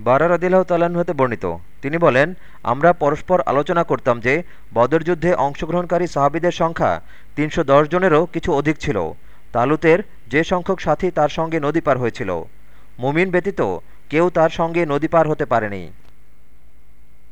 বারা রদিল্লাহ তাল্লাহ্ন হতে বর্ণিত। তিনি বলেন, আমরা পরস্পর আলোচনা করতাম যে, বদর যুদ্ধে অংশগ্রহণকারী সাহাবিদের সংখ্যা তিনশো জনেরও কিছু অধিক ছিল। তালুতের যে সংখ্যক সাথী তার সঙ্গে নদী পার হয়েছিল। মুমিন ব্যতীত কেউ তার সঙ্গে নদী পার হতে পারেনি।